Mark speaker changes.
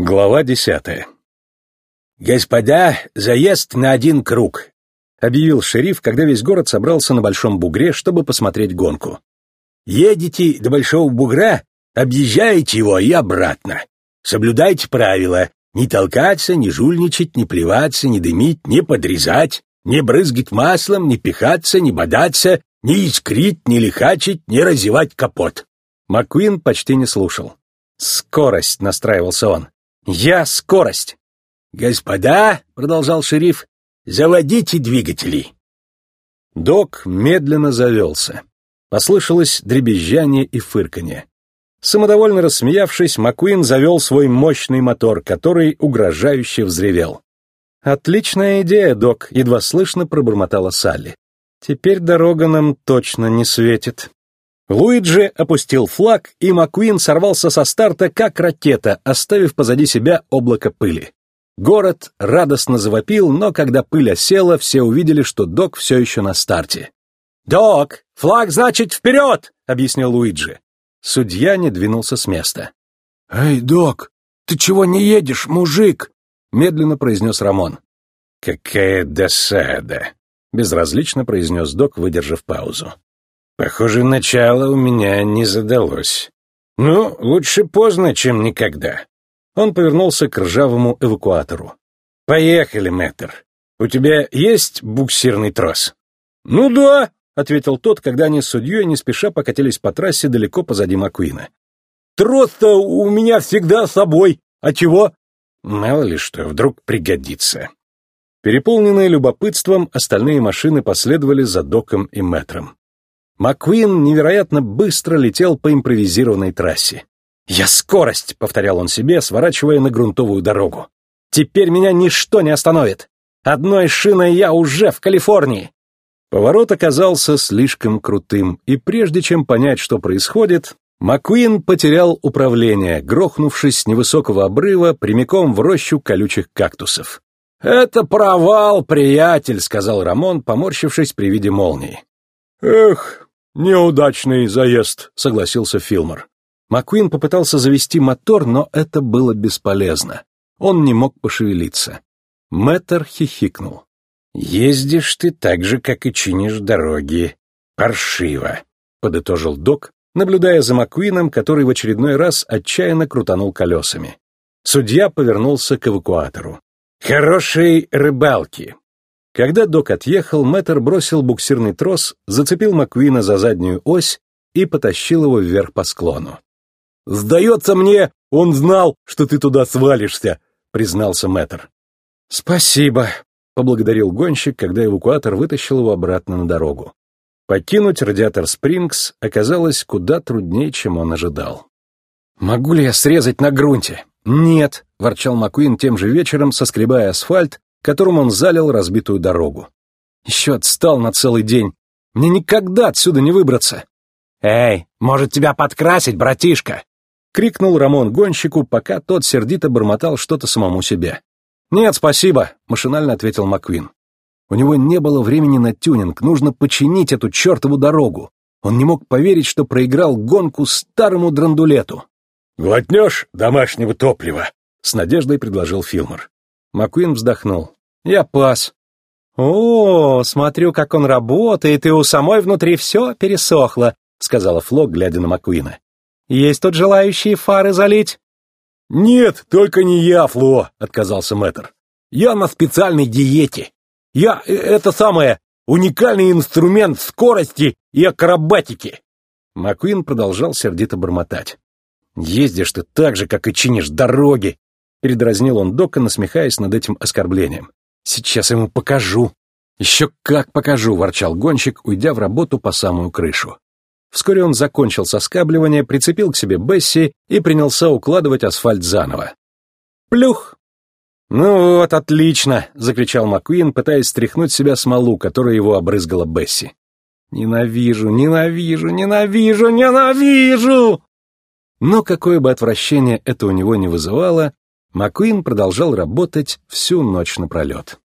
Speaker 1: Глава десятая.
Speaker 2: «Господа, заезд на один круг», —
Speaker 1: объявил шериф, когда весь город собрался на Большом Бугре, чтобы посмотреть гонку.
Speaker 2: «Едете до Большого Бугра, объезжаете его и обратно. Соблюдайте правила. Не толкаться, не жульничать, не плеваться, не дымить, не подрезать, не брызгать маслом, не пихаться, не бодаться, не искрить, не лихачить, не разевать капот».
Speaker 1: Маккуин почти не слушал. «Скорость», — настраивался он. «Я скорость!»
Speaker 2: «Господа», — продолжал шериф, — «заводите двигатели».
Speaker 1: Док медленно завелся. Послышалось дребезжание и фырканье. Самодовольно рассмеявшись, Маккуин завел свой мощный мотор, который угрожающе взревел. «Отличная идея, док», — едва слышно пробормотала Салли. «Теперь дорога нам точно не светит». Луиджи опустил флаг, и Маккуин сорвался со старта, как ракета, оставив позади себя облако пыли. Город радостно завопил, но когда пыль осела, все увидели, что Док все еще на старте.
Speaker 2: «Док, флаг значит вперед!» — объяснил Луиджи.
Speaker 1: Судья не двинулся с места.
Speaker 2: «Эй, Док, ты чего не едешь, мужик?» — медленно произнес Рамон.
Speaker 1: «Какая досада!» — безразлично произнес Док, выдержав паузу. Похоже, начало у меня не задалось. Ну, лучше поздно, чем никогда. Он повернулся к ржавому эвакуатору. Поехали, мэтр. У тебя есть буксирный трос?
Speaker 2: Ну да, ответил
Speaker 1: тот, когда они с судьей не спеша покатились по трассе далеко позади Маккуина.
Speaker 2: Трос-то у меня всегда с собой. А чего?
Speaker 1: Мало ли что, вдруг пригодится. Переполненные любопытством, остальные машины последовали за Доком и Мэтром. Маккуин невероятно быстро летел по импровизированной трассе. «Я скорость!» — повторял он себе, сворачивая на грунтовую дорогу. «Теперь меня ничто не остановит! Одной шиной я уже в Калифорнии!» Поворот оказался слишком крутым, и прежде чем понять, что происходит, Маккуин потерял управление, грохнувшись с невысокого обрыва прямиком в рощу колючих кактусов.
Speaker 2: «Это провал, приятель», — сказал Рамон, поморщившись при виде молнии.
Speaker 1: «Эх, «Неудачный заезд», — согласился Филмор. Маккуин попытался завести мотор, но это было бесполезно. Он не мог пошевелиться. Мэттер хихикнул. «Ездишь ты так же, как и чинишь дороги. Паршиво», — подытожил док, наблюдая за Маккуином, который в очередной раз отчаянно крутанул колесами. Судья повернулся к эвакуатору. «Хорошей рыбалки. Когда док отъехал, Мэттер бросил буксирный трос, зацепил Маквина за заднюю ось и потащил его вверх по склону.
Speaker 2: «Сдается мне, он знал, что ты туда свалишься», — признался Мэттер.
Speaker 1: «Спасибо», — поблагодарил гонщик, когда эвакуатор вытащил его обратно на дорогу. Покинуть радиатор Спрингс оказалось куда труднее, чем он ожидал. «Могу ли я срезать на грунте?» «Нет», — ворчал Маккуин тем же вечером, соскребая асфальт которым он залил разбитую дорогу. Еще отстал на целый день. Мне никогда отсюда не выбраться.
Speaker 2: «Эй, может, тебя подкрасить, братишка?»
Speaker 1: — крикнул Рамон гонщику, пока тот сердито бормотал что-то самому себе. «Нет, спасибо», — машинально ответил Маквин. У него не было времени на тюнинг, нужно починить эту чертову дорогу. Он не мог поверить, что проиграл гонку старому драндулету.
Speaker 2: «Глотнешь домашнего топлива?»
Speaker 1: — с надеждой предложил Филмор. Маккуин вздохнул. «Я пас».
Speaker 3: «О, смотрю, как он работает, и у самой внутри все пересохло», — сказала Фло, глядя на Маккуина. «Есть тут желающие фары залить?»
Speaker 2: «Нет, только не я, Фло», — отказался Мэтр. «Я на специальной диете. Я, э, это самое, уникальный инструмент скорости и акробатики».
Speaker 1: Маккуин продолжал сердито бормотать. «Ездишь ты так же, как и чинишь дороги, Передразнил он Дока, насмехаясь над этим оскорблением. «Сейчас ему покажу». «Еще как покажу», — ворчал гонщик, уйдя в работу по самую крышу. Вскоре он закончил соскабливание, прицепил к себе Бесси и принялся укладывать асфальт заново. Плюх! «Ну вот, отлично!» — закричал Маккуин, пытаясь стряхнуть себя смолу, которой его обрызгала Бесси. «Ненавижу, ненавижу, ненавижу, ненавижу!» Но какое бы отвращение это у него не вызывало, Маккуин продолжал работать всю ночь напролет.